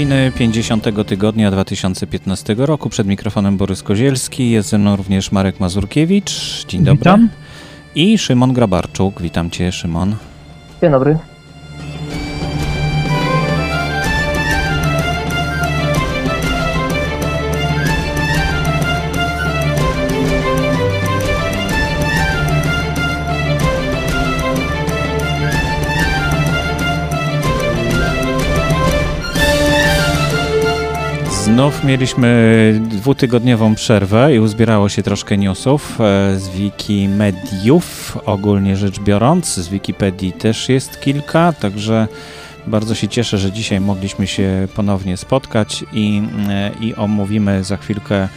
Nowiny 50 tygodnia 2015 roku. Przed mikrofonem Borys Kozielski. Jest ze mną również Marek Mazurkiewicz. Dzień dobry. Witam. I Szymon Grabarczuk. Witam Cię, Szymon. Dzień dobry. Mieliśmy dwutygodniową przerwę i uzbierało się troszkę newsów e, z Wikimediów, ogólnie rzecz biorąc. Z Wikipedii też jest kilka, także bardzo się cieszę, że dzisiaj mogliśmy się ponownie spotkać i, e, i omówimy za chwilkę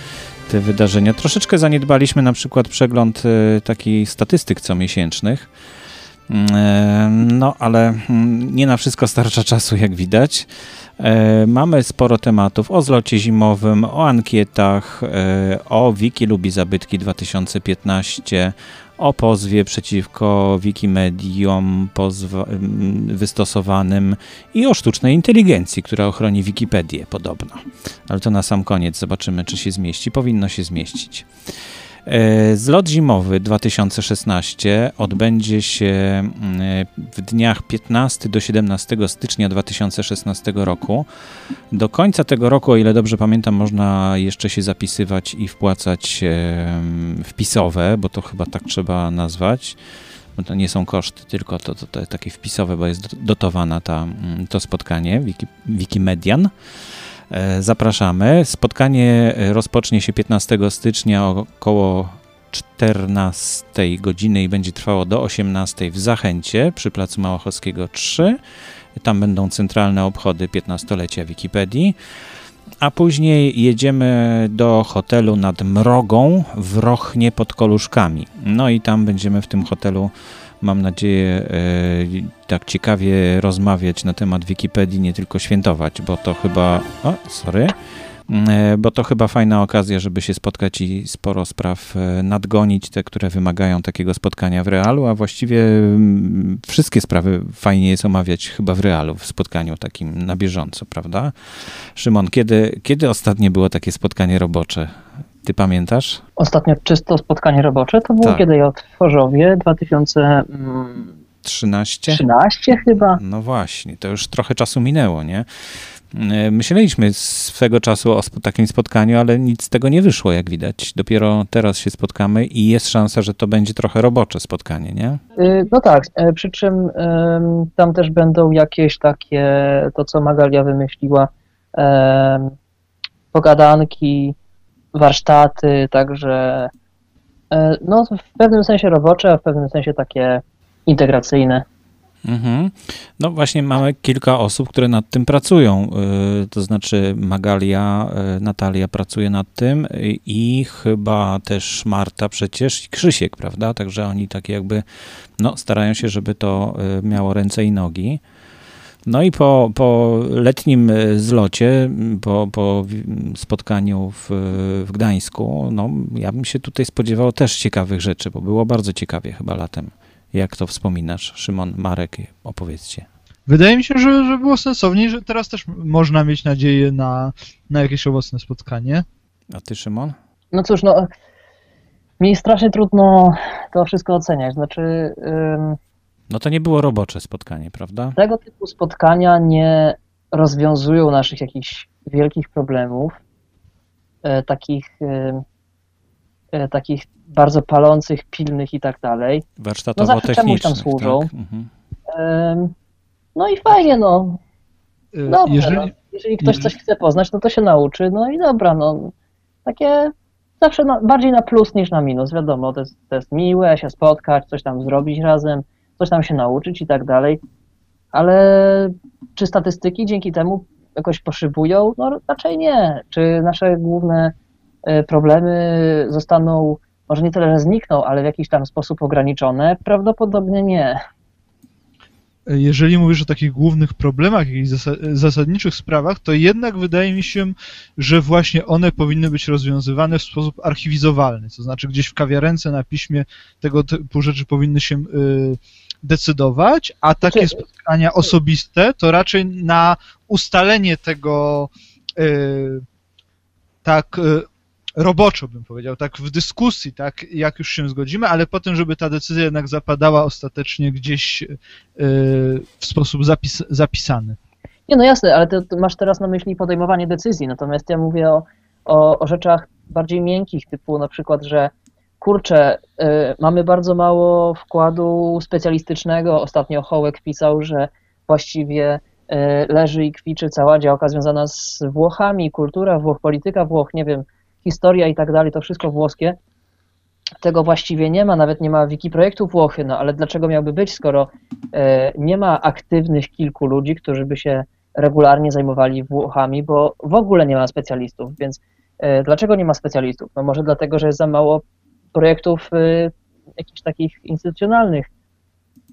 te wydarzenia. Troszeczkę zaniedbaliśmy na przykład przegląd e, takich statystyk comiesięcznych. No, ale mm, nie na wszystko starcza czasu, jak widać. E, mamy sporo tematów o zlocie zimowym, o ankietach, e, o Wiki lubi zabytki 2015, o pozwie przeciwko Wikimediom wystosowanym i o sztucznej inteligencji, która ochroni Wikipedię podobno. Ale to na sam koniec zobaczymy, czy się zmieści. Powinno się zmieścić. E, zlot zimowy 2016 odbędzie się mm, w dniach 15 do 17 stycznia 2016 roku. Do końca tego roku, o ile dobrze pamiętam, można jeszcze się zapisywać i wpłacać wpisowe, bo to chyba tak trzeba nazwać. Bo to nie są koszty, tylko to, to, to takie wpisowe, bo jest dotowana ta, mm, to spotkanie Wiki, Wikimedian. E, zapraszamy. Spotkanie e, rozpocznie się 15 stycznia około 14 godziny i będzie trwało do 18 w Zachęcie przy Placu Małochowskiego 3. Tam będą centralne obchody 15-lecia Wikipedii. A później jedziemy do hotelu nad Mrogą w Rochnie pod Koluszkami. No i tam będziemy w tym hotelu mam nadzieję, e, tak ciekawie rozmawiać na temat Wikipedii, nie tylko świętować, bo to chyba. O, sorry. E, bo to chyba fajna okazja, żeby się spotkać i sporo spraw e, nadgonić, te, które wymagają takiego spotkania w realu, a właściwie mm, wszystkie sprawy fajnie jest omawiać chyba w realu, w spotkaniu takim na bieżąco, prawda? Szymon, kiedy, kiedy ostatnie było takie spotkanie robocze? Ty pamiętasz? Ostatnio czysto spotkanie robocze to było tak. kiedy w Chorzowie 2013 13 chyba. No właśnie, to już trochę czasu minęło, nie? E, myśleliśmy swego czasu o takim spotkaniu, ale nic z tego nie wyszło, jak widać. Dopiero teraz się spotkamy i jest szansa, że to będzie trochę robocze spotkanie, nie? Y, no tak, e, przy czym tam też będą jakieś takie, to co Magalia wymyśliła, pogadanki, warsztaty, także e, no, w pewnym sensie robocze, a w pewnym sensie takie integracyjne. Mhm. No właśnie mamy kilka osób, które nad tym pracują. E, to znaczy Magalia, e, Natalia pracuje nad tym i chyba też Marta przecież i Krzysiek, prawda? Także oni tak jakby no, starają się, żeby to miało ręce i nogi. No i po, po letnim e, zlocie, po, po spotkaniu w, w Gdańsku, no ja bym się tutaj spodziewał też ciekawych rzeczy, bo było bardzo ciekawie chyba latem. Jak to wspominasz? Szymon, Marek, opowiedzcie. Wydaje mi się, że, że było sensowniej, że teraz też można mieć nadzieję na, na jakieś owocne spotkanie. A ty, Szymon? No cóż, no mi strasznie trudno to wszystko oceniać. Znaczy... No to nie było robocze spotkanie, prawda? Tego typu spotkania nie rozwiązują naszych jakichś wielkich problemów, e, takich, e, e, takich bardzo palących, pilnych i tak dalej. Warsztatowo-technicznych. No tam służą. Tak? Mhm. E, no i fajnie, no. E, Dobrze, jeżeli, no. jeżeli ktoś coś chce poznać, no to się nauczy, no i dobra, no. Takie zawsze na, bardziej na plus niż na minus, wiadomo, to jest, to jest miłe się spotkać, coś tam zrobić razem, coś tam się nauczyć i tak dalej, ale czy statystyki dzięki temu jakoś poszybują? No raczej nie. Czy nasze główne e, problemy zostaną, może nie tyle, że znikną, ale w jakiś tam sposób ograniczone? Prawdopodobnie nie. Jeżeli mówisz o takich głównych problemach, jakichś zasadniczych sprawach, to jednak wydaje mi się, że właśnie one powinny być rozwiązywane w sposób archiwizowalny. To znaczy, gdzieś w kawiarence na piśmie tego typu rzeczy powinny się y, decydować, a takie znaczy, spotkania osobiste to raczej na ustalenie tego tak roboczo bym powiedział, tak w dyskusji, tak jak już się zgodzimy, ale potem, żeby ta decyzja jednak zapadała ostatecznie gdzieś w sposób zapis, zapisany. Nie, no jasne, ale ty, ty, masz teraz na myśli podejmowanie decyzji, natomiast ja mówię o, o, o rzeczach bardziej miękkich, typu na przykład, że kurczę, y, mamy bardzo mało wkładu specjalistycznego. Ostatnio Hołek pisał, że właściwie y, leży i kwiczy cała działka związana z Włochami, kultura Włoch, polityka Włoch, nie wiem, historia i tak dalej, to wszystko włoskie. Tego właściwie nie ma, nawet nie ma wiki projektu Włochy, no ale dlaczego miałby być, skoro y, nie ma aktywnych kilku ludzi, którzy by się regularnie zajmowali Włochami, bo w ogóle nie ma specjalistów, więc dlaczego nie ma specjalistów? No może dlatego, że jest za mało projektów y, jakichś takich instytucjonalnych.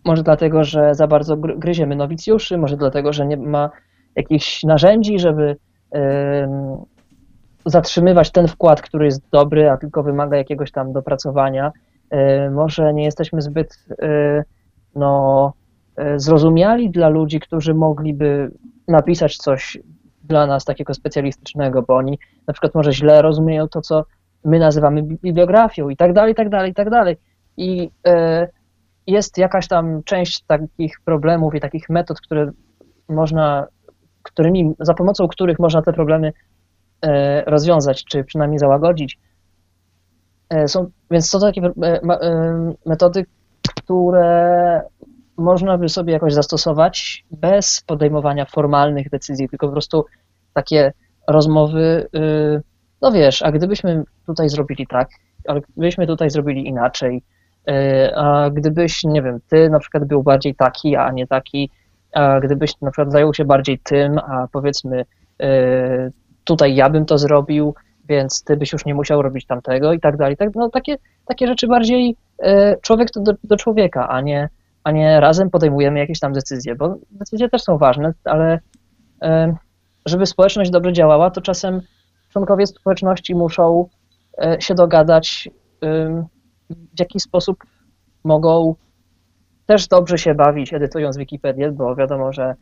Może dlatego, że za bardzo gryziemy nowicjuszy, może dlatego, że nie ma jakichś narzędzi, żeby zatrzymywać ten wkład, który jest dobry, a tylko wymaga jakiegoś tam dopracowania. Y, może nie jesteśmy zbyt y, no, zrozumiali dla ludzi, którzy mogliby napisać coś dla nas takiego specjalistycznego, bo oni na przykład może źle rozumieją to, co my nazywamy bibliografią i tak dalej, i tak dalej, i tak dalej. I e, jest jakaś tam część takich problemów i takich metod, które można, którymi, za pomocą których można te problemy e, rozwiązać, czy przynajmniej załagodzić. E, są, więc są to takie metody, które można by sobie jakoś zastosować bez podejmowania formalnych decyzji, tylko po prostu takie rozmowy y, no wiesz, a gdybyśmy tutaj zrobili tak, a gdybyśmy tutaj zrobili inaczej, e, a gdybyś, nie wiem, ty na przykład był bardziej taki, a nie taki, a gdybyś na przykład zajął się bardziej tym, a powiedzmy e, tutaj ja bym to zrobił, więc ty byś już nie musiał robić tamtego i tak dalej. Tak, no, takie, takie rzeczy bardziej e, człowiek do, do człowieka, a nie, a nie razem podejmujemy jakieś tam decyzje, bo decyzje też są ważne, ale żeby społeczność dobrze działała, to czasem członkowie społeczności muszą e, się dogadać, w jaki sposób mogą też dobrze się bawić, edytując Wikipedię, bo wiadomo, że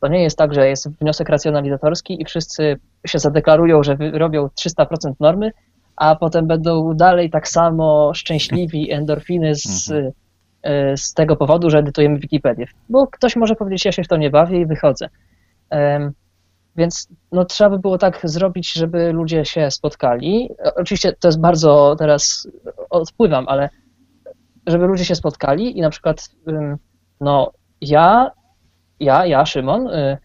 to nie jest tak, że jest wniosek racjonalizatorski i wszyscy się zadeklarują, że robią 300% normy, a potem będą dalej tak samo szczęśliwi, endorfiny z, mhm. e, z tego powodu, że edytujemy Wikipedię. Bo ktoś może powiedzieć, ja się w to nie bawię i wychodzę. Więc no, trzeba by było tak zrobić, żeby ludzie się spotkali. Oczywiście to jest bardzo, teraz odpływam, ale żeby ludzie się spotkali i na przykład no ja, ja, ja, Szymon, y,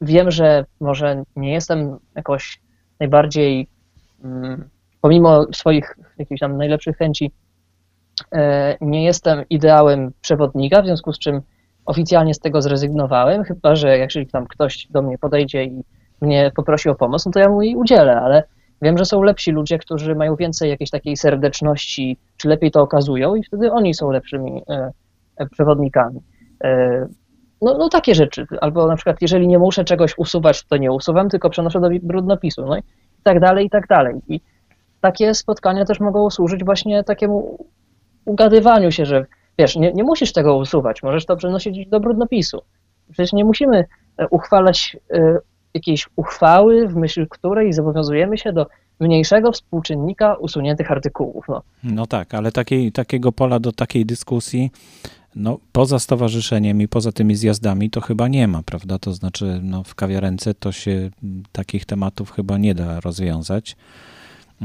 wiem, że może nie jestem jakoś najbardziej, pomimo swoich jakichś tam najlepszych chęci, y, nie jestem ideałem przewodnika, w związku z czym oficjalnie z tego zrezygnowałem, chyba że jeżeli tam ktoś do mnie podejdzie i mnie poprosi o pomoc, no to ja mu jej udzielę, ale wiem, że są lepsi ludzie, którzy mają więcej jakiejś takiej serdeczności, czy lepiej to okazują i wtedy oni są lepszymi e, e, przewodnikami. E, no, no takie rzeczy, albo na przykład jeżeli nie muszę czegoś usuwać, to nie usuwam, tylko przenoszę do brudnopisu, no i tak dalej, i tak dalej. I takie spotkania też mogą służyć właśnie takiemu ugadywaniu się, że Wiesz, nie, nie musisz tego usuwać, możesz to przenosić do brudnopisu. Przecież nie musimy e, uchwalać e, jakiejś uchwały, w myśl której zobowiązujemy się do mniejszego współczynnika usuniętych artykułów. No, no tak, ale takiej, takiego pola do takiej dyskusji, no poza stowarzyszeniem i poza tymi zjazdami to chyba nie ma, prawda? To znaczy, no w kawiarence to się takich tematów chyba nie da rozwiązać.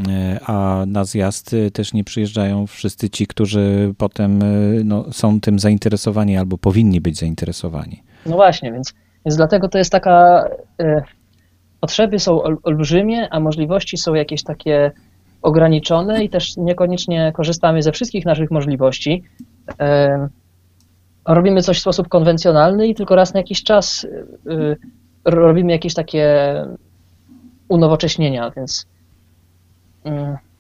E, a na zjazd e, też nie przyjeżdżają wszyscy ci, którzy potem e, no, są tym zainteresowani albo powinni być zainteresowani. No właśnie, więc, więc dlatego to jest taka. potrzeby są olbrzymie, a możliwości są jakieś takie ograniczone i też niekoniecznie korzystamy ze wszystkich naszych możliwości. robimy coś w sposób konwencjonalny i tylko raz na jakiś czas robimy jakieś takie unowocześnienia, więc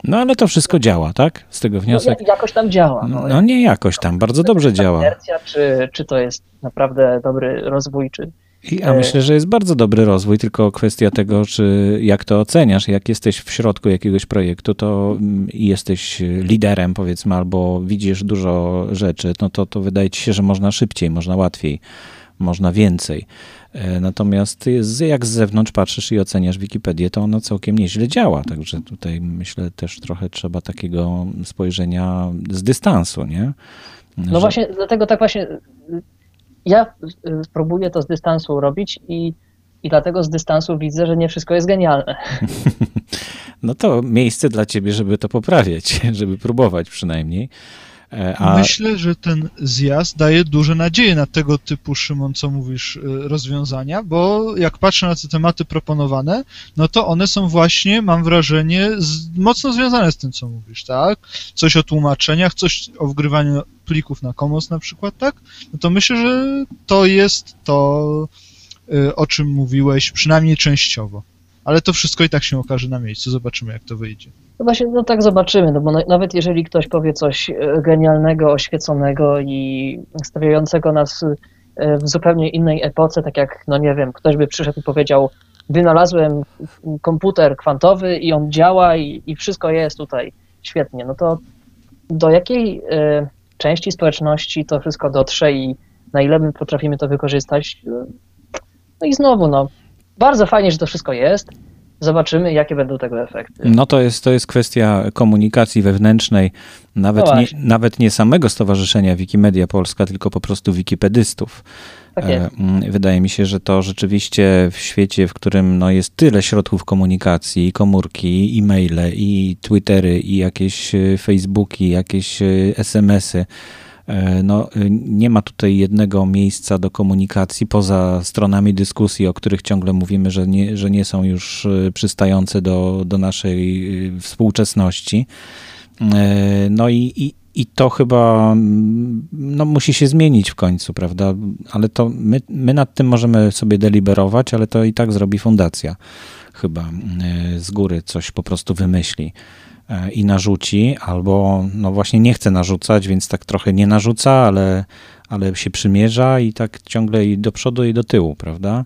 no ale to wszystko działa, tak? Z tego no, wniosek. No, jakoś tam działa. No, no nie jakoś tam, bardzo dobrze działa. Czy, czy to jest naprawdę dobry rozwój, czy. I, a myślę, że jest bardzo dobry rozwój, tylko kwestia tego, czy jak to oceniasz, jak jesteś w środku jakiegoś projektu, to mm, i jesteś liderem, powiedzmy, albo widzisz dużo rzeczy, no to, to wydaje ci się, że można szybciej, można łatwiej można więcej. E, natomiast jak z zewnątrz patrzysz i oceniasz Wikipedię, to ona całkiem nieźle działa. Także tutaj myślę też trochę trzeba takiego spojrzenia z dystansu, nie? No Że... właśnie, dlatego tak właśnie ja próbuję to z dystansu robić i, i dlatego z dystansu widzę, że nie wszystko jest genialne. No to miejsce dla ciebie, żeby to poprawiać, żeby próbować przynajmniej. E, a... Myślę, że ten zjazd daje duże nadzieje na tego typu, Szymon, co mówisz, e, rozwiązania, bo jak patrzę na te tematy proponowane, no to one są właśnie, mam wrażenie, z, mocno związane z tym, co mówisz, tak? Coś o tłumaczeniach, coś o wgrywaniu plików na Commons na przykład, tak? No to myślę, że to jest to, e, o czym mówiłeś, przynajmniej częściowo. Ale to wszystko i tak się okaże na miejscu, zobaczymy, jak to wyjdzie. No właśnie, no tak zobaczymy, no bo nawet jeżeli ktoś powie coś e, genialnego, oświeconego i stawiającego nas e, w zupełnie innej epoce, tak jak, no nie wiem, ktoś by przyszedł i powiedział, wynalazłem komputer kwantowy i on działa i, i wszystko jest tutaj świetnie, no to do jakiej y, części społeczności to wszystko dotrze i na ile my potrafimy to wykorzystać? No i znowu, no, bardzo fajnie, że to wszystko jest, Zobaczymy, jakie będą tego efekty. No to jest, to jest kwestia komunikacji wewnętrznej, nawet, no nie, nawet nie samego Stowarzyszenia Wikimedia Polska, tylko po prostu wikipedystów. Tak e, Wydaje mi się, że to rzeczywiście w świecie, w którym no, jest tyle środków komunikacji, komórki, i e-maile, i Twittery, i jakieś e, Facebooki, jakieś e, SMS-y, E, no, y, nie ma tutaj jednego miejsca do komunikacji poza stronami dyskusji, o których ciągle mówimy, że nie, że nie są już y, przystające do, do naszej y, współczesności. E, no i, i, i to chyba mm, no, musi się zmienić w końcu, prawda? Ale to my, my nad tym możemy sobie deliberować, ale to i tak zrobi fundacja chyba z góry coś po prostu wymyśli. I narzuci, albo no właśnie nie chce narzucać, więc tak trochę nie narzuca, ale, ale się przymierza i tak ciągle i do przodu i do tyłu, prawda?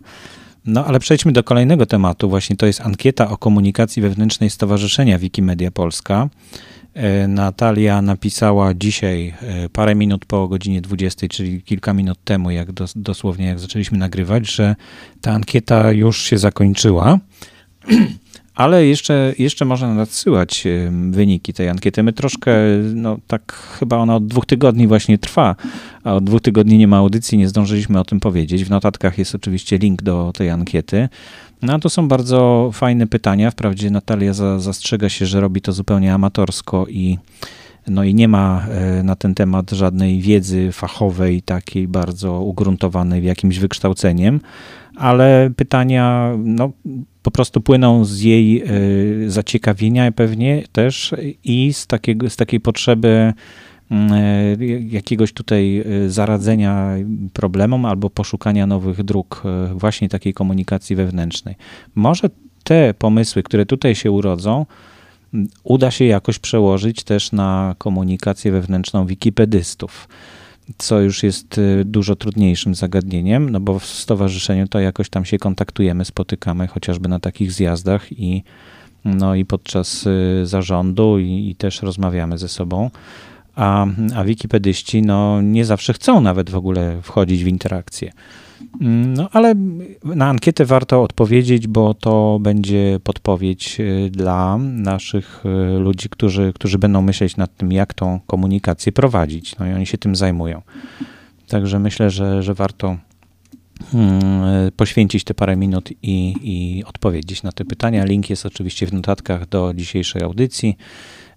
No ale przejdźmy do kolejnego tematu. Właśnie to jest ankieta o komunikacji wewnętrznej Stowarzyszenia Wikimedia Polska. E, Natalia napisała dzisiaj, e, parę minut po godzinie 20, czyli kilka minut temu, jak dosłownie jak zaczęliśmy nagrywać, że ta ankieta już się zakończyła. Ale jeszcze, jeszcze można nadsyłać wyniki tej ankiety. My troszkę, no tak chyba ona od dwóch tygodni właśnie trwa, a od dwóch tygodni nie ma audycji, nie zdążyliśmy o tym powiedzieć. W notatkach jest oczywiście link do tej ankiety. No to są bardzo fajne pytania. Wprawdzie Natalia za, zastrzega się, że robi to zupełnie amatorsko i no i nie ma e, na ten temat żadnej wiedzy fachowej, takiej bardzo ugruntowanej w jakimś wykształceniem, ale pytania no, po prostu płyną z jej e, zaciekawienia pewnie też i z, takiego, z takiej potrzeby mm, e, jakiegoś tutaj e, zaradzenia problemom albo poszukania nowych dróg właśnie takiej komunikacji wewnętrznej. Może te pomysły, które tutaj się urodzą, uda się jakoś przełożyć też na komunikację wewnętrzną wikipedystów co już jest y, dużo trudniejszym zagadnieniem, no bo w stowarzyszeniu to jakoś tam się kontaktujemy, spotykamy chociażby na takich zjazdach i, no i podczas y, zarządu i, i też rozmawiamy ze sobą. A, a wikipedyści no, nie zawsze chcą nawet w ogóle wchodzić w interakcję. Mm, no, ale na ankietę warto odpowiedzieć, bo to będzie podpowiedź y, dla naszych y, ludzi, którzy, którzy będą myśleć nad tym, jak tą komunikację prowadzić. No i oni się tym zajmują. Także myślę, że, że warto mm, y, poświęcić te parę minut i, i odpowiedzieć na te pytania. Link jest oczywiście w notatkach do dzisiejszej audycji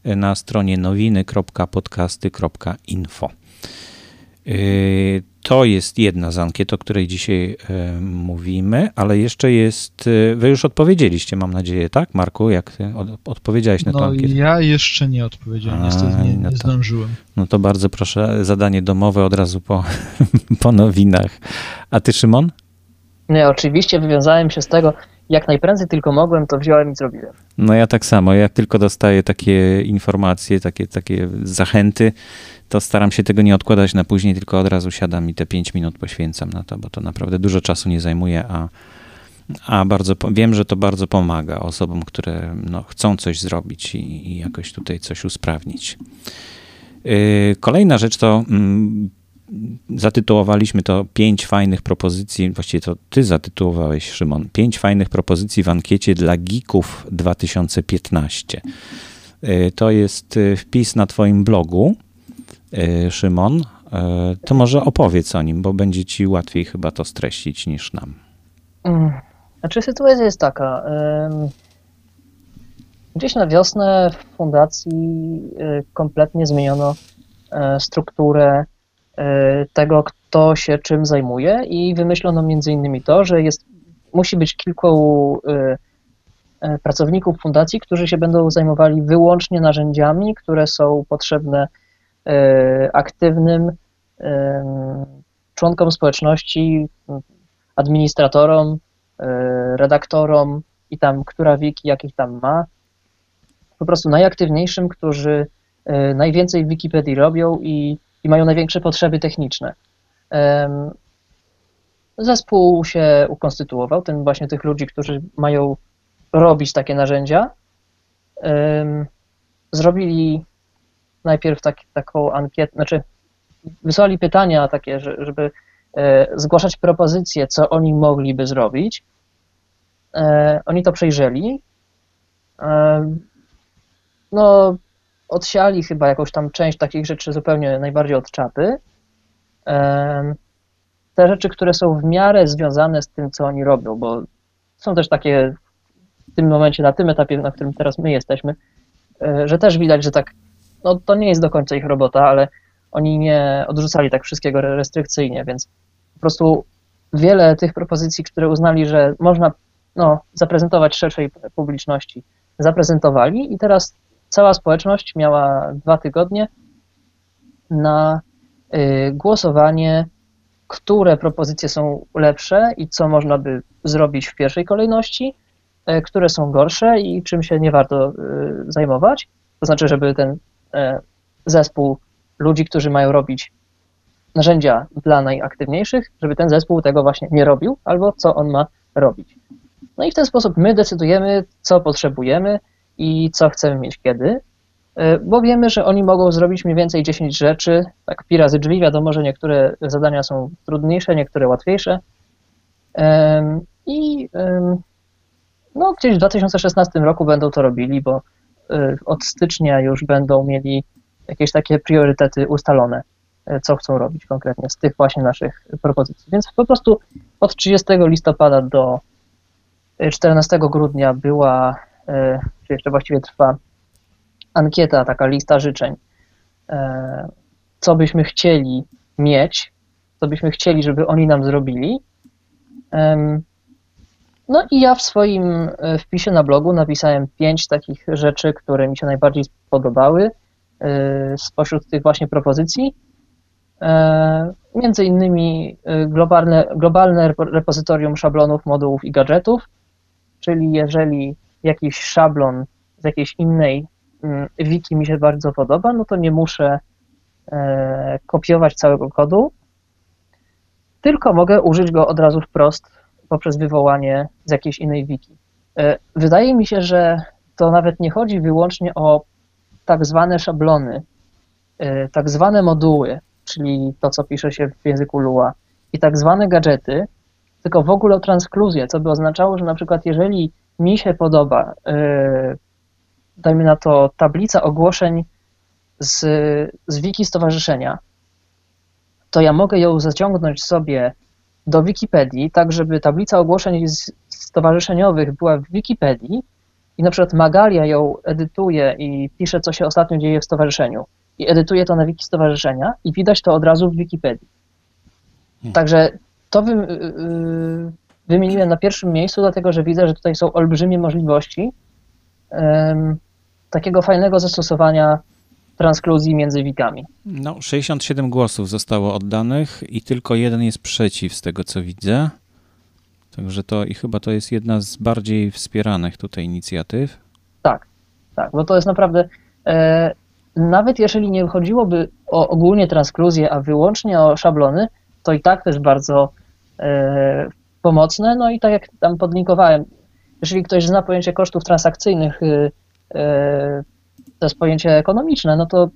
na stronie nowiny.podcasty.info. To jest jedna z ankiet, o której dzisiaj e, mówimy, ale jeszcze jest, e, wy już odpowiedzieliście, mam nadzieję, tak, Marku, jak ty od, odpowiedziałeś na no, tę ankietę? ja jeszcze nie odpowiedziałem, A, niestety nie, no nie to, zdążyłem. No to bardzo proszę, zadanie domowe od razu po, po nowinach. A ty, Szymon? Nie, oczywiście wywiązałem się z tego, jak najprędzej tylko mogłem, to wziąłem i zrobiłem. No ja tak samo, jak tylko dostaję takie informacje, takie, takie zachęty, to staram się tego nie odkładać na później, tylko od razu siadam i te 5 minut poświęcam na to, bo to naprawdę dużo czasu nie zajmuje, a, a bardzo wiem, że to bardzo pomaga osobom, które no, chcą coś zrobić i, i jakoś tutaj coś usprawnić. Yy, kolejna rzecz to mm, zatytułowaliśmy to pięć fajnych propozycji, właściwie to ty zatytułowałeś, Szymon, pięć fajnych propozycji w ankiecie dla geeków 2015. E, to jest e, wpis na twoim blogu, Szymon. To może opowiedz o nim, bo będzie ci łatwiej chyba to streścić niż nam. Mm. Znaczy sytuacja jest taka. Gdzieś na wiosnę w fundacji kompletnie zmieniono strukturę E, tego, kto się czym zajmuje i wymyślono między innymi to, że jest, musi być kilku e, e, pracowników fundacji, którzy się będą zajmowali wyłącznie narzędziami, które są potrzebne aktywnym członkom społeczności, administratorom, redaktorom i tam, która wiki, jakich tam ma, po prostu najaktywniejszym, którzy najwięcej w Wikipedii robią i i mają największe potrzeby techniczne. Zespół się ukonstytuował, ten właśnie tych ludzi, którzy mają robić takie narzędzia. Zrobili najpierw tak, taką ankietę, znaczy wysłali pytania takie, żeby e, zgłaszać propozycje, co oni mogliby zrobić. E, oni to przejrzeli. No, odsiali chyba jakąś tam część takich rzeczy zupełnie najbardziej od czapy. Te rzeczy, które są w miarę związane z tym, co oni robią, bo są też takie w tym momencie, na tym etapie, na którym teraz my jesteśmy, e, że też widać, że tak, no to nie jest do końca ich robota, ale oni nie odrzucali tak wszystkiego restrykcyjnie, więc po prostu wiele tych propozycji, które uznali, że można no, zaprezentować szerszej publiczności, zaprezentowali i teraz cała społeczność miała dwa tygodnie na y, głosowanie, które propozycje są lepsze i co można by zrobić w pierwszej kolejności, y, które są gorsze i czym się nie warto y, zajmować. To znaczy, żeby ten zespół ludzi, którzy mają robić narzędzia dla najaktywniejszych, żeby ten zespół tego właśnie nie robił, albo co on ma robić. No i w ten sposób my decydujemy, co potrzebujemy, i co chcemy mieć kiedy, e, bo wiemy, że oni mogą zrobić mniej więcej 10 rzeczy, tak pi razy drzwi, wiadomo, że niektóre zadania są trudniejsze, niektóre łatwiejsze. I no, gdzieś w 2016 roku będą to robili, bo e, od stycznia już będą mieli jakieś takie priorytety ustalone, e, co chcą robić konkretnie z tych właśnie naszych propozycji. Więc po prostu od 30 listopada do 14 grudnia była czy jeszcze właściwie trwa ankieta, taka lista życzeń, e, co byśmy chcieli mieć, co byśmy chcieli, żeby oni nam zrobili. No i ja w swoim e, wpisie na blogu napisałem pięć takich rzeczy, które mi się najbardziej spodobały spośród tych właśnie propozycji. Między innymi globalne, globalne repozytorium szablonów, modułów i gadżetów, czyli jeżeli jakiś szablon z jakiejś innej mm, wiki mi się bardzo podoba, no to nie muszę e, kopiować całego kodu, tylko mogę użyć go od razu wprost poprzez wywołanie z jakiejś innej wiki. E, wydaje mi się, że to nawet nie chodzi wyłącznie o tak zwane szablony, e, tak zwane moduły, czyli to, co pisze się w języku Lua, i tak zwane gadżety, tylko w ogóle o transkluzję, co by oznaczało, że na przykład jeżeli mi się podoba, y, dajmy na to, tablica ogłoszeń z, z wiki stowarzyszenia, to ja mogę ją zaciągnąć sobie do Wikipedii, tak żeby tablica ogłoszeń stowarzyszeniowych była w Wikipedii i na przykład Magalia ją edytuje i pisze, co się ostatnio dzieje w stowarzyszeniu i edytuje to na wiki stowarzyszenia i widać to od razu w Wikipedii. Hmm. Także to wy, yy, wymieniłem na pierwszym miejscu, dlatego że widzę, że tutaj są olbrzymie możliwości um, takiego fajnego zastosowania transkluzji między wikami. No, 67 głosów zostało oddanych i tylko jeden jest przeciw, z tego co widzę. Także to i chyba to jest jedna z bardziej wspieranych tutaj inicjatyw. Tak, tak, bo to jest naprawdę. E, nawet jeżeli nie chodziłoby o ogólnie transkluzję, a wyłącznie o szablony, to i tak to jest bardzo e, pomocne. No i tak jak tam podlinkowałem, jeżeli ktoś zna pojęcie kosztów transakcyjnych, y, y, to jest pojęcie ekonomiczne, no to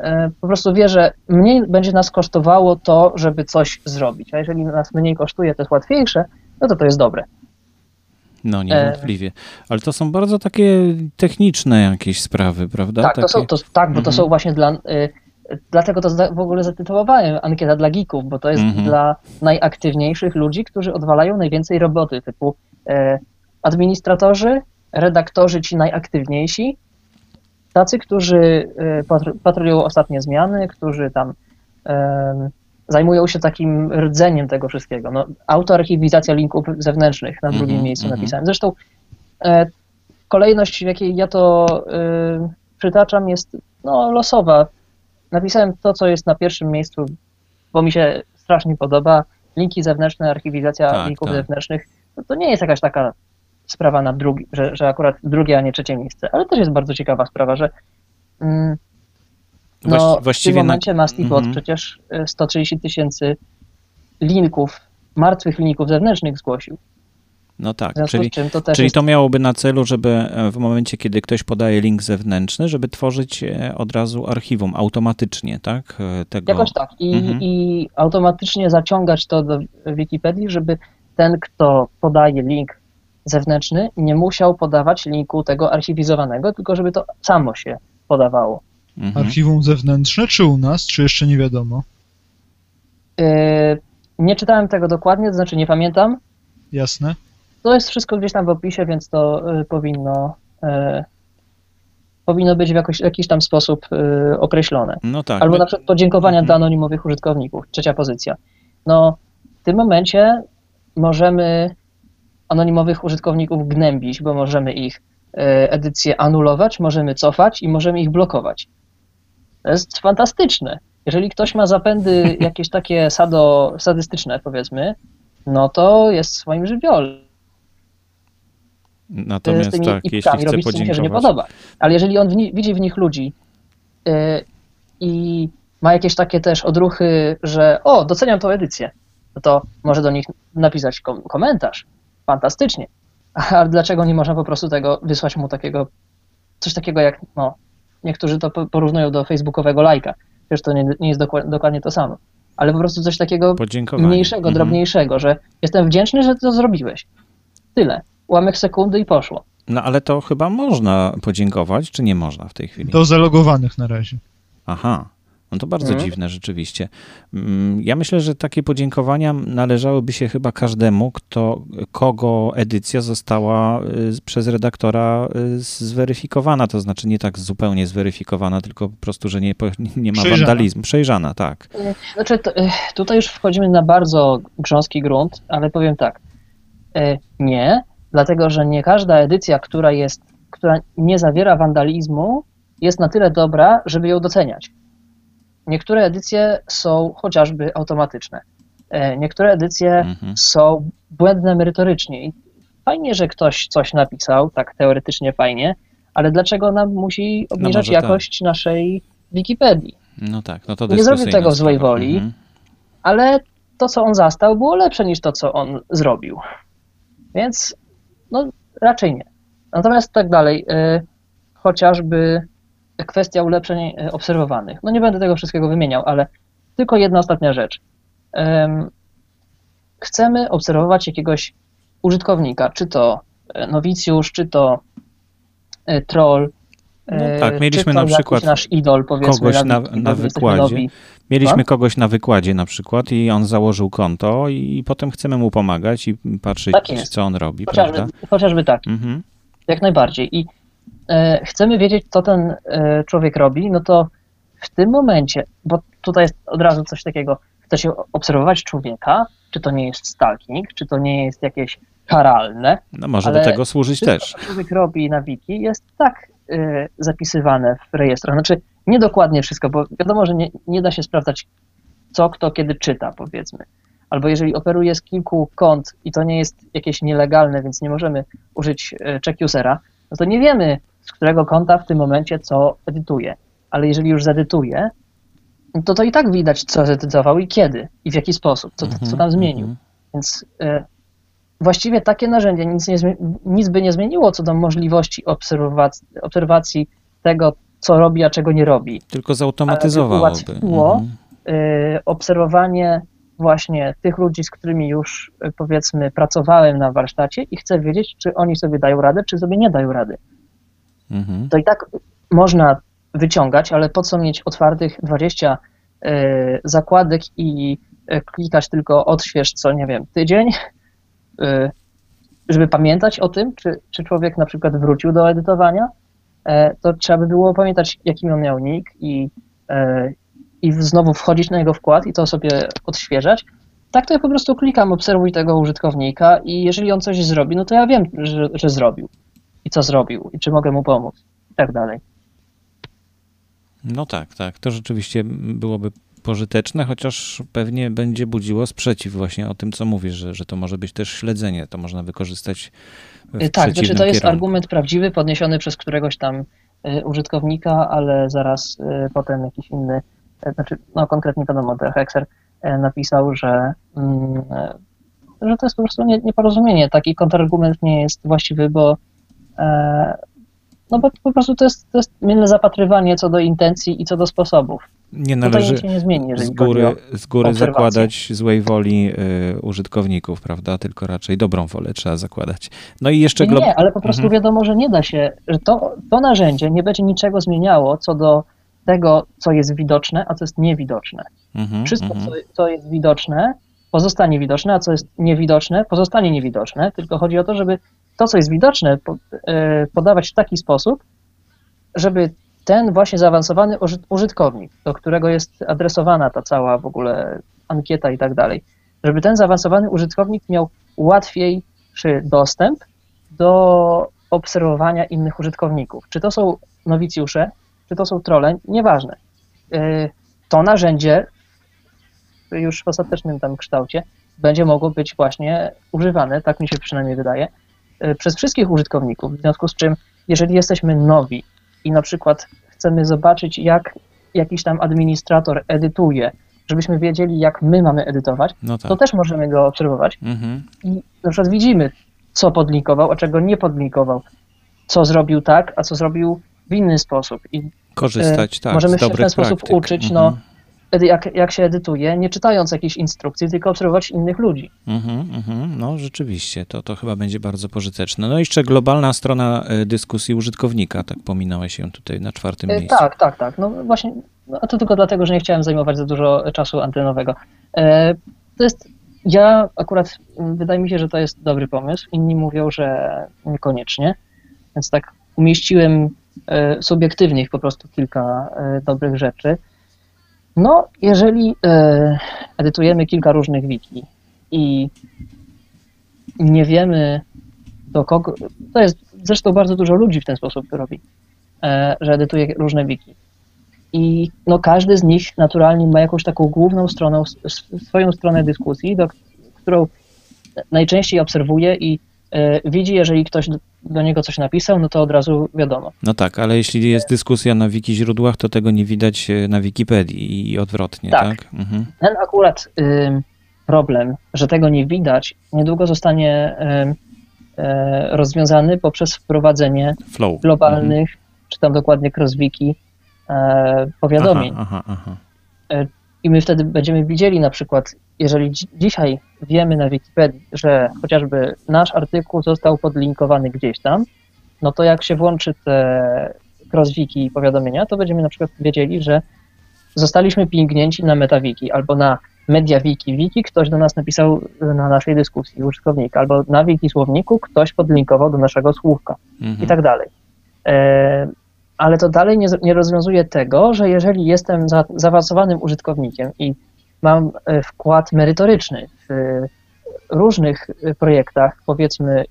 e, po prostu wie, że mniej będzie nas kosztowało to, żeby coś zrobić. A jeżeli nas mniej kosztuje, to jest łatwiejsze, no to to jest dobre. No, niewątpliwie. Ale to są bardzo takie techniczne jakieś sprawy, prawda? Tak, takie... to są, to, tak bo to są mhm. właśnie dla. Dlatego to w ogóle zatytułowałem ankieta dla geeków, bo to jest mhm. dla najaktywniejszych ludzi, którzy odwalają najwięcej roboty, typu y, administratorzy, redaktorzy ci najaktywniejsi, tacy, którzy y, patrolują ostatnie zmiany, którzy tam zajmują się takim rdzeniem tego wszystkiego. No, autoarchiwizacja linków zewnętrznych na drugim mm -hmm, miejscu mm -hmm. napisałem. Zresztą e, kolejność, w jakiej ja to e, przytaczam, jest no, losowa. Napisałem to, co jest na pierwszym miejscu, bo mi się strasznie podoba. Linki zewnętrzne, archiwizacja tak, linków tak. zewnętrznych, no, to nie jest jakaś taka sprawa na drugi, że, że akurat drugie, a nie trzecie miejsce, ale też jest bardzo ciekawa sprawa, że mm, no, Właściwie w tym momencie na... Mastibot mm -hmm. przecież 130 e, tysięcy linków, martwych linków zewnętrznych zgłosił. No tak, czyli, to, czyli jest... to miałoby na celu, żeby e, w momencie, kiedy ktoś podaje link zewnętrzny, żeby tworzyć e, od razu archiwum automatycznie, tak? Tego... Jakoś tak. I, mhm. I automatycznie zaciągać to do Wikipedii, żeby ten, kto podaje link zewnętrzny, nie musiał podawać linku tego archiwizowanego, tylko żeby to samo się podawało. Mhm. Archiwum zewnętrzne, czy u nas, czy jeszcze nie wiadomo? Yy, nie czytałem tego dokładnie, to znaczy nie pamiętam. Jasne. To jest wszystko gdzieś tam w opisie, więc to yy, powinno yy, powinno być w jakoś, jakiś tam sposób yy, określone. No tak. Albo na przykład podziękowania mhm. dla anonimowych użytkowników, trzecia pozycja. No, w tym momencie możemy anonimowych użytkowników gnębić, bo możemy ich yy, edycję anulować, możemy cofać i możemy ich blokować. To jest fantastyczne. Jeżeli ktoś ma zapędy jakieś takie sado, sadystyczne, powiedzmy, no to jest w swoim żywiole. Natomiast z tymi tak, jeśli chce robić, mi się, nie podoba. Ale jeżeli on w widzi w nich ludzi yy, i ma jakieś takie też odruchy, że o, doceniam tą edycję, no to może do nich napisać kom- komentarz. Fantastycznie. A dlaczego nie można po prostu tego wysłać mu takiego, coś takiego jak, no, Niektórzy to porównują do facebookowego lajka. Wiesz, to nie, nie jest dokładnie to samo. Ale po prostu coś takiego mniejszego, mhm. drobniejszego, że jestem wdzięczny, że to zrobiłeś. Tyle. Ułamek sekundy i poszło. No ale to chyba można podziękować, czy nie można w tej chwili? Do zalogowanych na razie. Aha. No to bardzo mhm. dziwne rzeczywiście. Mm, ja myślę, że takie podziękowania należałyby się chyba każdemu, kto, kogo edycja została y, przez redaktora y, zweryfikowana, to znaczy nie tak zupełnie zweryfikowana, tylko po prostu, że nie, nie ma Przejrzana. wandalizmu. Przejrzana, tak. Znaczy, to, y, tutaj już wchodzimy na bardzo grząski grunt, ale powiem tak. Nie, dlatego że nie każda edycja, która jest, która nie zawiera wandalizmu, jest na tyle dobra, żeby ją doceniać. Niektóre edycje są chociażby automatyczne. E, niektóre edycje mhm. są błędne merytorycznie. I fajnie, że ktoś coś napisał, tak teoretycznie fajnie, ale dlaczego nam musi no obniżać no jakość naszej Wikipedii? No tak, no to Nie zrobił tego w złej woli, mhm. ale to, co on zastał, było lepsze niż to, co on zrobił. Więc no raczej nie. Natomiast tak dalej, y, chociażby kwestia ulepszeń e, obserwowanych. No nie będę tego wszystkiego wymieniał, ale tylko jedna ostatnia rzecz. Chcemy obserwować jakiegoś użytkownika, czy to e, nowicjusz, czy to e, troll, no tak, mieliśmy na przykład nasz idol, kogoś na, na wykładzie. Mieliśmy kogoś na wykładzie na przykład i on założył konto i potem chcemy mu pomagać i patrzeć, tak co on robi, chociażby, prawda? Chociażby tak. Mhm. Jak najbardziej. I E, chcemy wiedzieć, co ten e, człowiek robi, no to w tym momencie, bo tutaj jest od razu coś takiego, chce się obserwować człowieka, czy to nie jest stalking, czy to nie jest jakieś karalne. No może do tego służyć też. Co człowiek robi na wiki jest tak zapisywane w rejestrach. Znaczy nie dokładnie wszystko, bo wiadomo, że nie, nie da się sprawdzać, co kto kiedy czyta, powiedzmy. Albo jeżeli operuje z kilku kont i to nie jest jakieś nielegalne, więc nie możemy użyć check usera, no to nie wiemy, z którego konta w tym momencie co edytuje. Ale jeżeli już zedytuje, to to i tak widać, co zedytował i kiedy i w jaki sposób, co, co tam mhm, zmienił. Mhm. Więc y, właściwie takie narzędzie nic, nie, nic by nie zmieniło co do możliwości obserwacji, obserwacji tego, co robi, a czego nie robi. Tylko zautomatyzowałoby. Ułatwiło mhm. y, obserwowanie właśnie tych ludzi, z którymi już y, powiedzmy pracowałem na warsztacie i chcę wiedzieć, czy oni sobie dają radę, czy sobie nie dają rady. Mhm. To i tak można wyciągać, ale po co mieć otwartych 20 y, zakładek i klikać tylko odśwież co, nie wiem, tydzień, żeby pamiętać o tym, czy, czy człowiek na przykład wrócił do edytowania, e, to trzeba by było pamiętać, jaki on miał nick i, e, i znowu wchodzić na jego wkład i to sobie odświeżać. Tak to ja po prostu klikam, obserwuj tego użytkownika i jeżeli on coś zrobi, no to ja wiem, że, że zrobił i co zrobił i czy mogę mu pomóc i tak dalej. No tak, tak. To rzeczywiście byłoby pożyteczne, chociaż pewnie będzie budziło sprzeciw właśnie o tym, co mówisz, że, że to może być też śledzenie, to można wykorzystać w y, Tak, znaczy to jest kierunku. argument prawdziwy, podniesiony przez któregoś tam y, użytkownika, ale zaraz y, potem jakiś inny, znaczy no konkretnie wiadomo, Hexer napisał, że, mm, że to jest po prostu nieporozumienie. Taki kontrargument nie jest właściwy, bo no bo po prostu to jest, to jest mylne zapatrywanie co do intencji i co do sposobów. Nie należy nie zmieni, z góry, z góry zakładać złej woli y, użytkowników, prawda? Tylko raczej dobrą wolę trzeba zakładać. No i jeszcze... Nie, nie ale po prostu mhm. wiadomo, że nie da się, że to, to narzędzie nie będzie niczego zmieniało co do tego, co jest widoczne, a co jest niewidoczne. Mhm, Wszystko, mhm. co, co jest widoczne, pozostanie widoczne, a co jest niewidoczne, pozostanie niewidoczne. Tylko chodzi o to, żeby to, co jest widoczne, y, podawać w taki sposób, żeby ten właśnie zaawansowany użytkownik, do którego jest adresowana ta cała w ogóle ankieta i tak dalej, żeby ten zaawansowany użytkownik miał łatwiejszy dostęp do obserwowania innych użytkowników. Czy to są nowicjusze, czy to są trolle, nieważne. Y, to narzędzie już w ostatecznym tam kształcie będzie mogło być właśnie używane, tak mi się przynajmniej wydaje, y, przez wszystkich użytkowników. W związku z czym, jeżeli jesteśmy nowi i na przykład chcemy zobaczyć, jak jakiś tam administrator edytuje, żebyśmy wiedzieli, jak my mamy edytować, no tak. to też możemy go obserwować. Mhm. I na przykład widzimy, co podlinkował, a czego nie podlinkował, co zrobił tak, a co zrobił w inny sposób. I korzystać, tak, możemy się w ten sposób uczyć, no, mhm. no, jak, jak się edytuje, nie czytając jakichś instrukcji, tylko obserwować innych ludzi. Mm-hmm, mm-hmm. No rzeczywiście, to, to chyba będzie bardzo pożyteczne. No i jeszcze globalna strona e, dyskusji użytkownika, tak pominąłeś ją tutaj na czwartym e, miejscu. Tak, tak, tak. No właśnie, no, a to tylko dlatego, że nie chciałem zajmować za dużo czasu antenowego. E, to jest, ja akurat, wydaje mi się, że to jest dobry pomysł. Inni mówią, że niekoniecznie, więc tak umieściłem subiektywnie po prostu kilka dobrych rzeczy. No, jeżeli e, edytujemy kilka różnych wiki i nie wiemy do kogo, to jest zresztą bardzo dużo ludzi w ten sposób robi, e, że edytuje różne wiki. I no, każdy z nich naturalnie ma jakąś taką główną stronę, swoją stronę dyskusji, do, którą najczęściej obserwuje i widzi, jeżeli ktoś do niego coś napisał, no to od razu wiadomo. No tak, ale jeśli jest dyskusja na wiki źródłach, to tego nie widać e, na Wikipedii i odwrotnie, tak? tak? Mhm. Ten akurat problem, że tego nie widać, niedługo zostanie y, rozwiązany poprzez wprowadzenie Flow. globalnych, mhm. czy tam dokładnie crosswiki, powiadomień. Aha, aha, aha. I my wtedy będziemy widzieli na przykład, jeżeli dzisiaj wiemy na Wikipedii, że chociażby nasz artykuł został podlinkowany gdzieś tam, no to jak się włączy te crosswiki i powiadomienia, to będziemy na przykład wiedzieli, że zostaliśmy pingnięci na MetaWiki albo na MediaWiki Wiki, ktoś do nas napisał na naszej dyskusji użytkownika, albo na Wiki Słowniku ktoś podlinkował do naszego słówka mhm. i tak dalej. E, ale to dalej nie, nie rozwiązuje tego, że jeżeli jestem za, zaawansowanym użytkownikiem i mam e, wkład merytoryczny w różnych e, projektach, powiedzmy,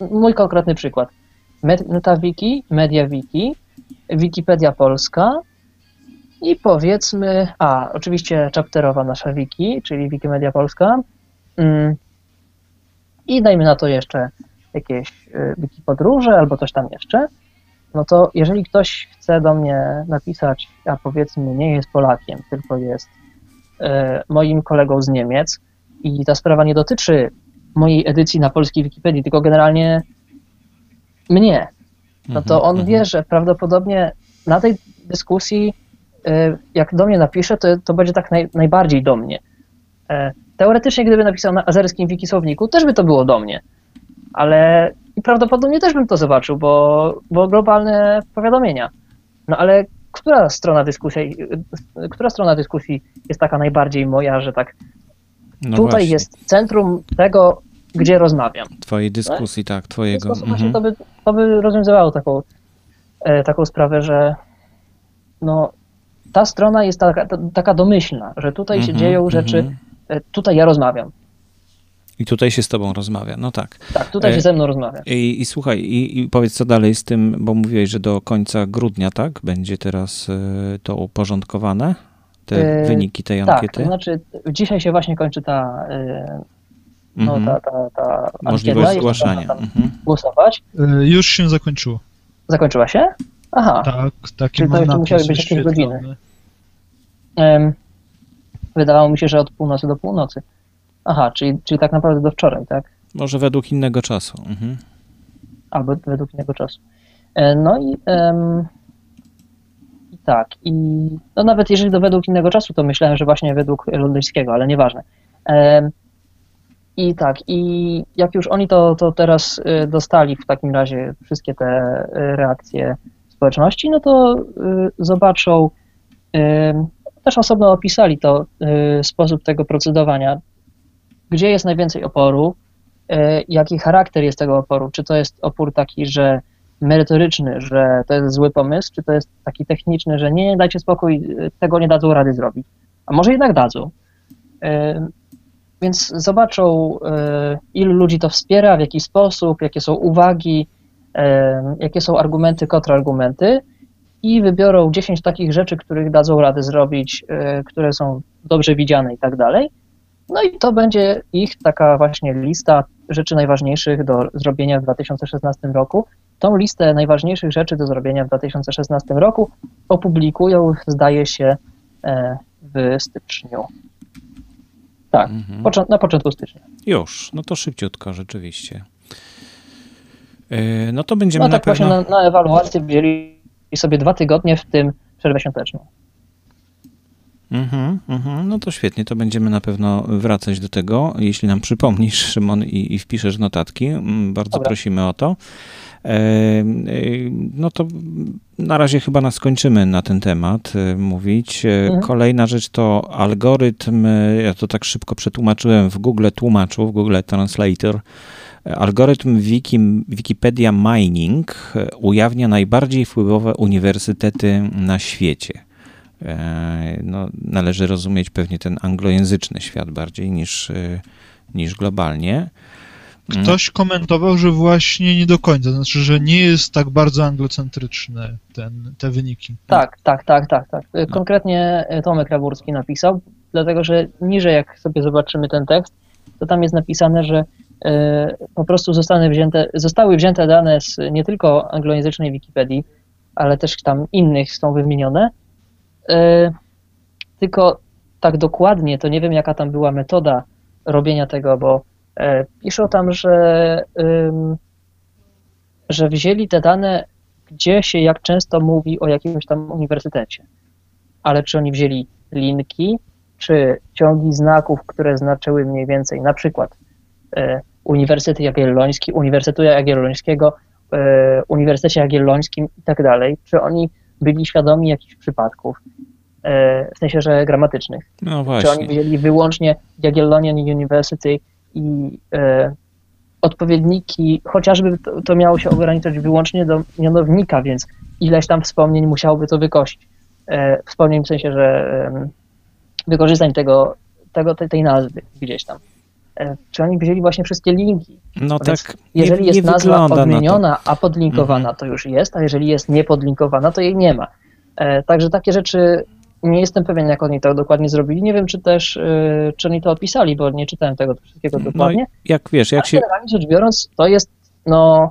mój konkretny przykład, MetaWiki, MediaWiki, Wikipedia Polska i powiedzmy, a oczywiście chapterowa nasza wiki, czyli Wikimedia Polska mm, i dajmy na to jeszcze jakieś e, wiki podróże albo coś tam jeszcze, no to jeżeli ktoś chce do mnie napisać, a powiedzmy nie jest Polakiem, tylko jest e, moim kolegą z Niemiec i ta sprawa nie dotyczy mojej edycji na polskiej Wikipedii, tylko generalnie mnie, no to mhm, on wie, mhm. że prawdopodobnie na tej dyskusji, jak do mnie napisze, to, to będzie tak naj, najbardziej do mnie. Teoretycznie, gdyby napisał na azerskim wikisłowniku, też by to było do mnie, ale i prawdopodobnie też bym to zobaczył, bo, bo globalne powiadomienia. No ale która strona dyskusji, która strona dyskusji jest taka najbardziej moja, że tak no tutaj właśnie. jest centrum tego, gdzie rozmawiam. Twojej dyskusji, tak, twojego. Mhm. To, by, to by rozwiązywało taką, e, taką sprawę, że no, ta strona jest taka, taka domyślna, że tutaj się mhm, dzieją rzeczy, mhm. e, tutaj ja rozmawiam. I tutaj się z tobą rozmawia, no tak. Tak, tutaj się e, ze mną rozmawia. I, i słuchaj, i, i, powiedz co dalej z tym, bo mówiłeś, że do końca grudnia, tak, będzie teraz y, to uporządkowane, te y, wyniki tej tak, ankiety? Tak, to znaczy dzisiaj się właśnie kończy ta, no, ta, ta, ta Możliwość ankieta, zgłaszania. Mhm. Głosować. Już się zakończyło. Zakończyła się? Aha. Tak, takie Czyli to jeszcze musiały być jakieś godziny. Wydawało mi się, że od północy do północy. Aha, czyli, czyli tak naprawdę do wczoraj, tak? Może według innego czasu. Mhm. Albo według innego czasu. E, no i, um, i tak, i no nawet jeżeli to według innego czasu, to myślałem, że właśnie według londyńskiego, ale nieważne. Um, I tak, i jak już oni to, to teraz e, dostali w takim razie wszystkie te e, reakcje społeczności, no to zobaczą, też osobno opisali to sposób tego procedowania, gdzie jest najwięcej oporu, e, jaki charakter jest tego oporu, czy to jest opór taki, że merytoryczny, że to jest zły pomysł, czy to jest taki techniczny, że nie, nie dajcie spokój, tego nie dadzą rady zrobić, a może jednak dadzą. E, więc zobaczą, e, ilu ludzi to wspiera, w jaki sposób, jakie są uwagi, jakie są argumenty, kontrargumenty i wybiorą 10 takich rzeczy, których dadzą radę zrobić, które są dobrze widziane i tak dalej no i to będzie ich taka właśnie lista rzeczy najważniejszych do zrobienia w 2016 roku. Tą listę najważniejszych rzeczy do zrobienia w 2016 roku opublikują, zdaje się, e, w styczniu. Tak, mhm. na początku stycznia. Już, no to szybciutko rzeczywiście. E, no to będziemy no tak na pewno... właśnie na, na ewaluację wzięli sobie dwa tygodnie, w tym przerwę świąteczną. Mhm, mhm. No to świetnie, to będziemy na pewno wracać do tego, jeśli nam przypomnisz, Szymon, i, i wpiszesz notatki. Mm, bardzo Dobra. prosimy o to. E, e, no to na razie chyba nas skończymy na ten temat e, mówić. Mhm. Kolejna rzecz to algorytm, ja to tak szybko przetłumaczyłem w Google tłumaczu, w Google Translator. Algorytm Wiki, Wikipedia Mining ujawnia najbardziej wpływowe uniwersytety na świecie. E, no, należy rozumieć pewnie ten anglojęzyczny świat bardziej niż, e, niż globalnie. Ktoś komentował, że właśnie nie do końca, znaczy, że nie jest tak bardzo anglocentryczne ten, te wyniki. Tak, tak, tak, tak, tak. No. Konkretnie Tomek Raburski napisał, dlatego że niżej jak sobie zobaczymy ten tekst, to tam jest napisane, że e, po prostu zostały wzięte, zostały wzięte dane z nie tylko anglojęzycznej Wikipedii, ale też tam innych są wymienione E, tylko tak dokładnie to nie wiem, jaka tam była metoda robienia tego, bo e, piszą tam, że, że wzięli te dane, gdzie się jak często mówi o jakimś tam uniwersytecie. Ale czy oni wzięli linki, czy ciągi znaków, które znaczyły mniej więcej na przykład e, Uniwersytet Jagielloński, Uniwersytetu Jagiellońskiego, Uniwersytecie Jagiellońskim i tak dalej, czy oni byli świadomi jakichś przypadków, e, w sensie, że gramatycznych. No właśnie. Czy oni wzięli wyłącznie Jagiellonian University i e, odpowiedniki, chociażby to, to, miało się ograniczać wyłącznie do mianownika, więc ileś tam wspomnień musiałoby to wykosić. E, wspomnień w sensie, że wykorzystań tego, tego, tej nazwy gdzieś tam. E, czy oni wzięli właśnie wszystkie linki. No tak. Jeżeli nie, jest nie nazwa odmieniona, a podlinkowana, mhm. to już jest, a jeżeli jest niepodlinkowana, to jej nie ma. E, także takie rzeczy nie jestem pewien, jak oni to dokładnie zrobili. Nie wiem, czy też, e, czy oni to opisali, bo nie czytałem tego wszystkiego no dokładnie. No, jak wiesz, jak się. Generalnie rzecz biorąc, to jest no.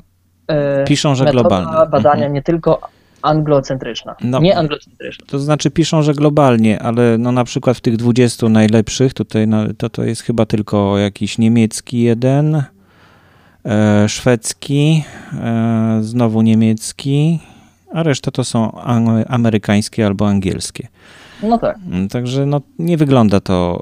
Piszą, że globalne. badania mhm. nie tylko anglocentryczna, no, nie anglocentryczna. To znaczy piszą, że globalnie, ale no na przykład w tych 20 najlepszych tutaj no, to, to jest chyba tylko jakiś niemiecki jeden, e, szwedzki, e, znowu niemiecki, a reszta to są amerykańskie albo angielskie. No tak. Mm, także no, nie wygląda to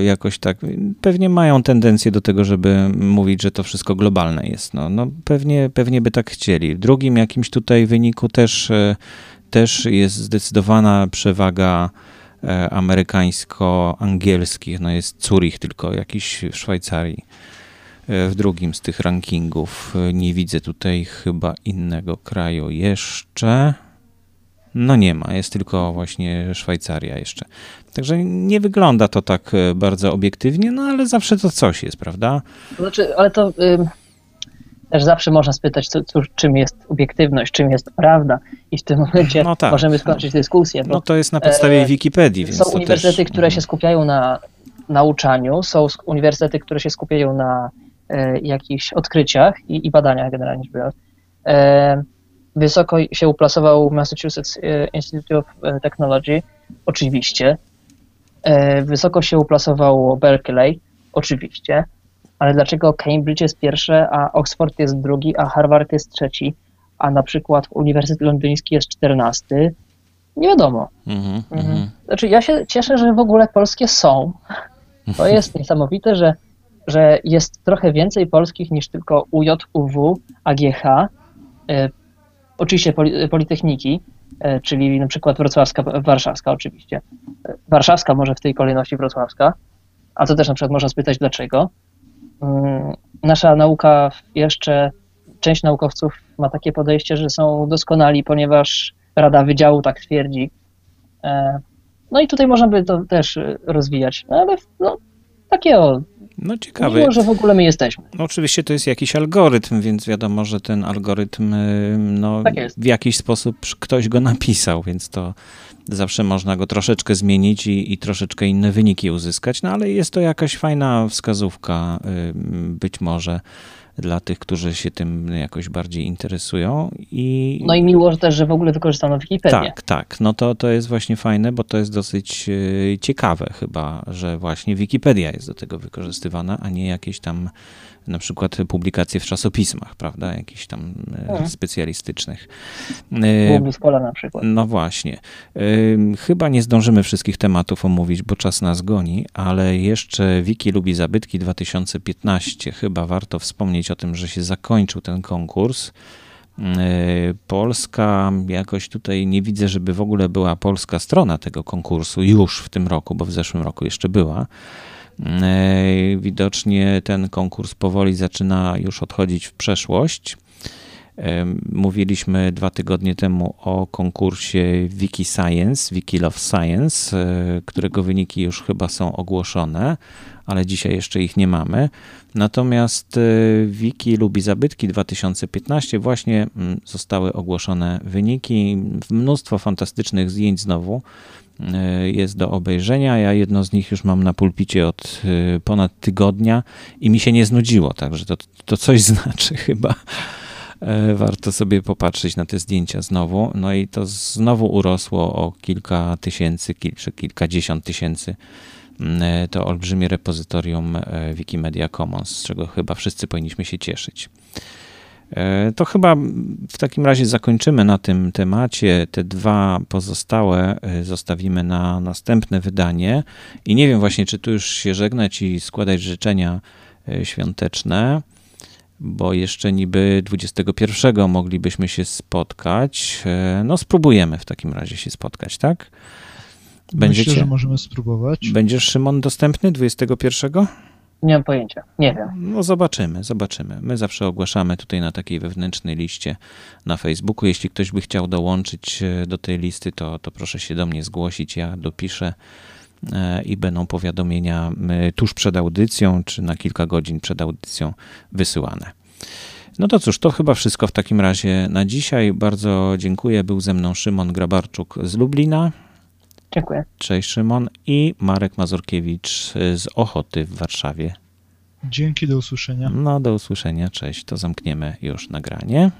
y, jakoś tak. Pewnie mają tendencję do tego, żeby mówić, że to wszystko globalne jest. No, no pewnie, pewnie by tak chcieli. Drugim jakimś tutaj wyniku też, y, też jest zdecydowana przewaga e, amerykańsko-angielskich. No jest Zurich tylko jakiś w Szwajcarii. E, w drugim z tych rankingów e, nie widzę tutaj chyba innego kraju jeszcze. No nie ma, jest tylko właśnie Szwajcaria jeszcze. Także nie wygląda to tak e, bardzo obiektywnie, no ale zawsze to coś jest, prawda? Znaczy, ale to też zawsze można spytać, co, co, czym jest obiektywność, czym jest prawda i w tym momencie no tak. możemy skończyć dyskusję. no to jest na podstawie e, Wikipedii. Więc są uniwersytety, też... które się skupiają na nauczaniu, są uniwersytety, które się skupiają na e, jakichś odkryciach i, i badaniach generalnie rzecz biorąc. E, Wysoko się uplasował Massachusetts e, Institute of e, Technology, oczywiście. E, wysoko się uplasował Berkeley, oczywiście. Ale dlaczego Cambridge jest pierwsze, a Oxford jest drugi, a Harvard jest trzeci, a na przykład Uniwersytet Londyński jest czternasty? Nie wiadomo. Mm -hmm. Znaczy, ja się cieszę, że w ogóle polskie są. To jest niesamowite, że, że jest trochę więcej polskich niż tylko UJ, UW, AGH oczywiście Politechniki, e, czyli na przykład wrocławska, warszawska oczywiście. E, warszawska może w tej kolejności wrocławska, a to też na przykład można spytać dlaczego. Mm, nasza nauka jeszcze, część naukowców ma takie podejście, że są doskonali, ponieważ Rada Wydziału tak twierdzi. E, no i tutaj można by to też rozwijać, no ale no, takie o no ciekawe. Mimo, że w ogóle my jesteśmy. No, oczywiście to jest jakiś algorytm, więc wiadomo, że ten algorytm y, no, tak w jakiś sposób ktoś go napisał, więc to zawsze można go troszeczkę zmienić i, i troszeczkę inne wyniki uzyskać, no ale jest to jakaś fajna wskazówka y, być może dla tych, którzy się tym jakoś bardziej interesują. I... No i miło że też, że w ogóle wykorzystano Wikipedię. Tak, tak. No to, to jest właśnie fajne, bo to jest dosyć e, ciekawe chyba, że właśnie Wikipedia jest do tego wykorzystywana, a nie jakieś tam na przykład publikacje w czasopismach, prawda, jakichś tam hmm. specjalistycznych. Byłoby Scholar na przykład. No właśnie. Chyba nie zdążymy wszystkich tematów omówić, bo czas nas goni, ale jeszcze Wiki lubi zabytki 2015. Chyba warto wspomnieć o tym, że się zakończył ten konkurs. Polska, jakoś tutaj nie widzę, żeby w ogóle była polska strona tego konkursu już w tym roku, bo w zeszłym roku jeszcze była. E, widocznie ten konkurs powoli zaczyna już odchodzić w przeszłość. E, mówiliśmy dwa tygodnie temu o konkursie Wiki Science, Wiki Love Science, e, którego wyniki już chyba są ogłoszone, ale dzisiaj jeszcze ich nie mamy. Natomiast Wiki lubi zabytki 2015 właśnie mm, zostały ogłoszone wyniki, mnóstwo fantastycznych zdjęć znowu. E, jest do obejrzenia. Ja jedno z nich już mam na pulpicie od e, ponad tygodnia i mi się nie znudziło, także to, to coś znaczy chyba. E, warto sobie popatrzeć na te zdjęcia znowu. No i to znowu urosło o kilka tysięcy, czy kilkadziesiąt tysięcy. Mm, to olbrzymie repozytorium Wikimedia Commons, z czego chyba wszyscy powinniśmy się cieszyć. E, to chyba w takim razie zakończymy na tym temacie. Te dwa pozostałe e, zostawimy na następne wydanie. I nie wiem właśnie, czy tu już się żegnać i składać życzenia e, świąteczne, bo jeszcze niby 21 moglibyśmy się spotkać. No, spróbujemy w takim razie się spotkać, tak? Będziecie, Myślę, że możemy spróbować. Będziesz, Szymon, dostępny 21? Nie mam pojęcia, nie wiem. No zobaczymy, zobaczymy. My zawsze ogłaszamy tutaj na takiej wewnętrznej liście na Facebooku. Jeśli ktoś by chciał dołączyć e, do tej listy, to, to proszę się do mnie zgłosić, ja dopiszę e, i będą powiadomienia tuż przed audycją, czy na kilka godzin przed audycją wysyłane. No to cóż, to chyba wszystko w takim razie na dzisiaj. Bardzo dziękuję. Był ze mną Szymon Grabarczuk z Lublina. Dziękuję. Cześć Szymon i Marek Mazurkiewicz z Ochoty w Warszawie. Dzięki, do usłyszenia. No, do usłyszenia, cześć. To zamkniemy już nagranie.